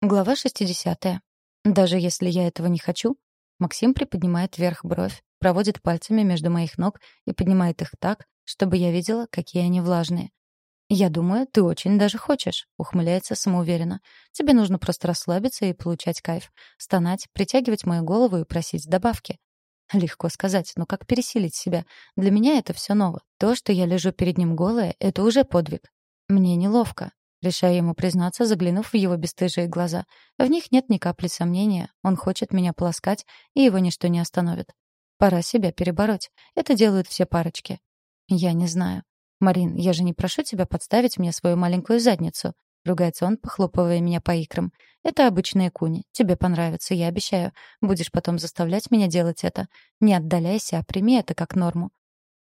Глава 60. Даже если я этого не хочу, Максим приподнимает вверх бровь, проводит пальцами между моих ног и поднимает их так, чтобы я видела, какие они влажные. «Я думаю, ты очень даже хочешь», — ухмыляется самоуверенно. «Тебе нужно просто расслабиться и получать кайф. Стонать, притягивать мою голову и просить добавки». Легко сказать, но как пересилить себя? Для меня это все ново. То, что я лежу перед ним голая, — это уже подвиг. Мне неловко. Решаю ему признаться, заглянув в его бесстыжие глаза. В них нет ни капли сомнения. Он хочет меня полоскать, и его ничто не остановит. Пора себя перебороть. Это делают все парочки. Я не знаю. Марин, я же не прошу тебя подставить мне свою маленькую задницу. Ругается он, похлопывая меня по икрам. Это обычные куни. Тебе понравится, я обещаю. Будешь потом заставлять меня делать это. Не отдаляйся, а прими это как норму.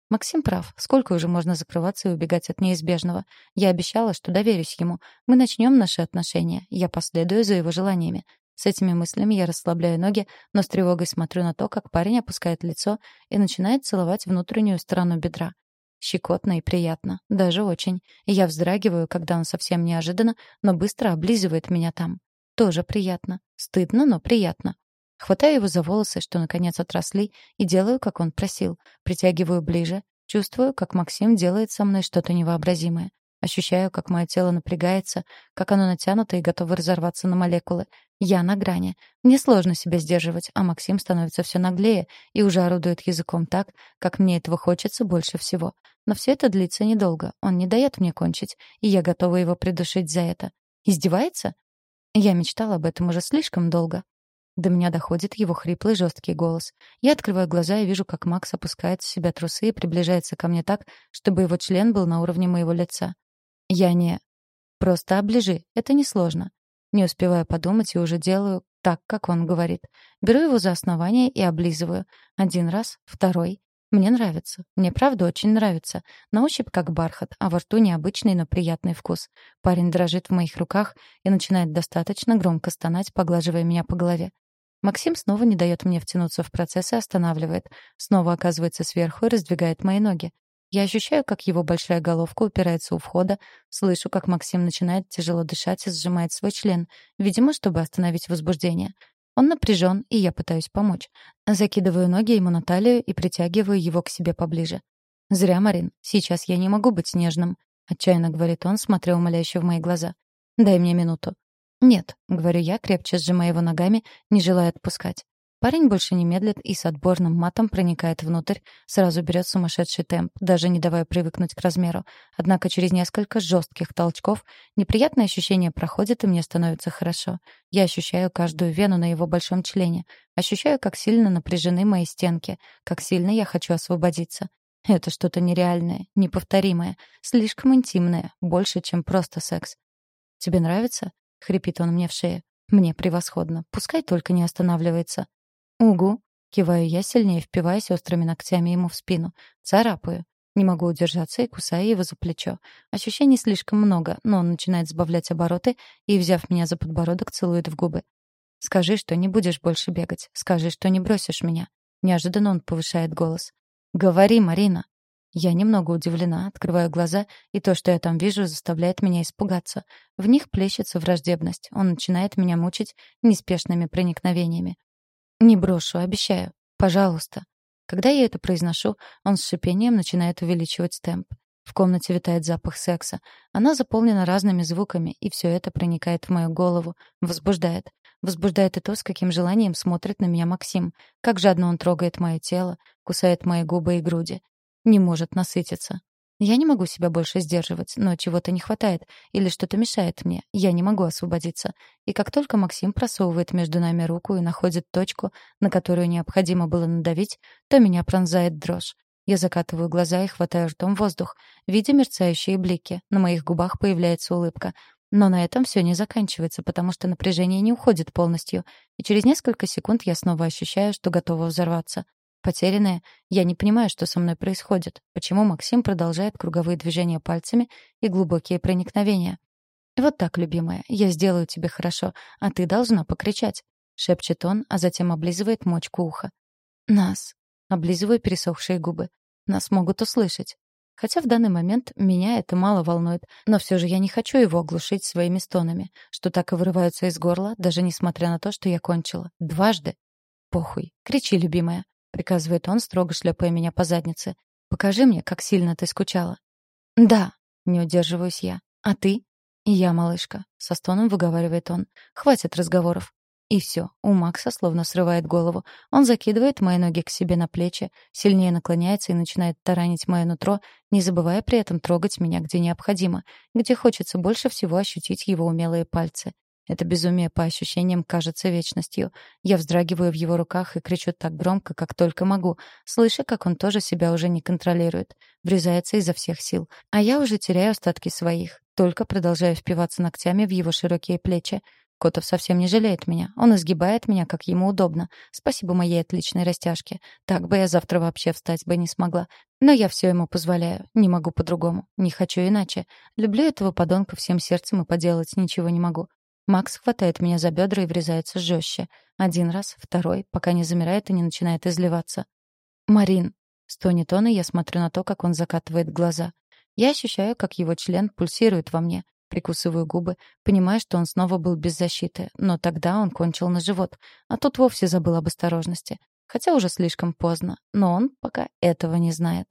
Максим прав. Сколько уже можно закрываться и убегать от неизбежного? Я обещала, что доверюсь ему. Мы начнем наши отношения. Я последую за его желаниями. С этими мыслями я расслабляю ноги, но с тревогой смотрю на то, как парень опускает лицо и начинает целовать внутреннюю сторону бедра. Щекотно и приятно, даже очень. И я вздрагиваю, когда он совсем неожиданно, но быстро облизывает меня там. Тоже приятно. Стыдно, но приятно. Хватаю его за волосы, что наконец отросли, и делаю, как он просил. Притягиваю ближе, чувствую, как Максим делает со мной что-то невообразимое. Ощущаю, как мое тело напрягается, как оно натянуто и готово разорваться на молекулы. Я на грани. Мне сложно себя сдерживать, а Максим становится все наглее и уже орудует языком так, как мне этого хочется больше всего. Но все это длится недолго. Он не дает мне кончить, и я готова его придушить за это. Издевается? Я мечтала об этом уже слишком долго. До меня доходит его хриплый жесткий голос. Я открываю глаза и вижу, как Макс опускает с себя трусы и приближается ко мне так, чтобы его член был на уровне моего лица. Я не... Просто оближи, это несложно. Не успеваю подумать и уже делаю так, как он говорит. Беру его за основание и облизываю. Один раз, второй. Мне нравится. Мне правда очень нравится. На ощупь как бархат, а во рту необычный, но приятный вкус. Парень дрожит в моих руках и начинает достаточно громко стонать, поглаживая меня по голове. Максим снова не дает мне втянуться в процесс и останавливает. Снова оказывается сверху и раздвигает мои ноги. Я ощущаю, как его большая головка упирается у входа, слышу, как Максим начинает тяжело дышать и сжимает свой член, видимо, чтобы остановить возбуждение. Он напряжен, и я пытаюсь помочь. Закидываю ноги ему на талию и притягиваю его к себе поближе. «Зря, Марин, сейчас я не могу быть нежным», — отчаянно говорит он, смотря умоляюще в мои глаза. «Дай мне минуту». «Нет», — говорю я, крепче сжимая его ногами, не желая отпускать. Парень больше не медлит и с отборным матом проникает внутрь, сразу берет сумасшедший темп, даже не давая привыкнуть к размеру. Однако через несколько жестких толчков неприятное ощущение проходит, и мне становится хорошо. Я ощущаю каждую вену на его большом члене, ощущаю, как сильно напряжены мои стенки, как сильно я хочу освободиться. Это что-то нереальное, неповторимое, слишком интимное, больше, чем просто секс. «Тебе нравится?» — хрипит он мне в шею. «Мне превосходно. Пускай только не останавливается». «Угу», — киваю я, сильнее впиваясь острыми ногтями ему в спину. Царапаю. Не могу удержаться и кусаю его за плечо. Ощущений слишком много, но он начинает сбавлять обороты и, взяв меня за подбородок, целует в губы. «Скажи, что не будешь больше бегать. Скажи, что не бросишь меня». Неожиданно он повышает голос. «Говори, Марина». Я немного удивлена, открываю глаза, и то, что я там вижу, заставляет меня испугаться. В них плещется враждебность. Он начинает меня мучить неспешными проникновениями. «Не брошу, обещаю. Пожалуйста». Когда я это произношу, он с шипением начинает увеличивать темп. В комнате витает запах секса. Она заполнена разными звуками, и все это проникает в мою голову, возбуждает. Возбуждает и то, с каким желанием смотрит на меня Максим, как жадно он трогает мое тело, кусает мои губы и груди. Не может насытиться. Я не могу себя больше сдерживать, но чего-то не хватает или что-то мешает мне. Я не могу освободиться. И как только Максим просовывает между нами руку и находит точку, на которую необходимо было надавить, то меня пронзает дрожь. Я закатываю глаза и хватаю ртом воздух. Видя мерцающие блики, на моих губах появляется улыбка. Но на этом все не заканчивается, потому что напряжение не уходит полностью, и через несколько секунд я снова ощущаю, что готова взорваться. Потерянная, я не понимаю, что со мной происходит. Почему Максим продолжает круговые движения пальцами и глубокие проникновения? «Вот так, любимая, я сделаю тебе хорошо, а ты должна покричать», — шепчет он, а затем облизывает мочку уха. «Нас». Облизываю пересохшие губы. «Нас могут услышать». Хотя в данный момент меня это мало волнует, но все же я не хочу его оглушить своими стонами, что так и вырываются из горла, даже несмотря на то, что я кончила. Дважды. «Похуй. Кричи, любимая», — приказывает он, строго шлепая меня по заднице. «Покажи мне, как сильно ты скучала». «Да», — не удерживаюсь я. «А ты?» «И я, малышка», — со стоном выговаривает он. «Хватит разговоров. И все, у Макса словно срывает голову. Он закидывает мои ноги к себе на плечи, сильнее наклоняется и начинает таранить мое нутро, не забывая при этом трогать меня где необходимо, где хочется больше всего ощутить его умелые пальцы. Это безумие по ощущениям кажется вечностью. Я вздрагиваю в его руках и кричу так громко, как только могу, слыша, как он тоже себя уже не контролирует, врезается изо всех сил. А я уже теряю остатки своих, только продолжаю впиваться ногтями в его широкие плечи. Котов совсем не жалеет меня. Он изгибает меня, как ему удобно. Спасибо моей отличной растяжке. Так бы я завтра вообще встать бы не смогла. Но я все ему позволяю. Не могу по-другому. Не хочу иначе. Люблю этого подонка всем сердцем и поделать ничего не могу. Макс хватает меня за бедра и врезается жестче. Один раз, второй, пока не замирает и не начинает изливаться. «Марин!» — стонет он, и я смотрю на то, как он закатывает глаза. Я ощущаю, как его член пульсирует во мне. Прикусываю губы, понимая, что он снова был без защиты, но тогда он кончил на живот, а тут вовсе забыл об осторожности. Хотя уже слишком поздно, но он пока этого не знает.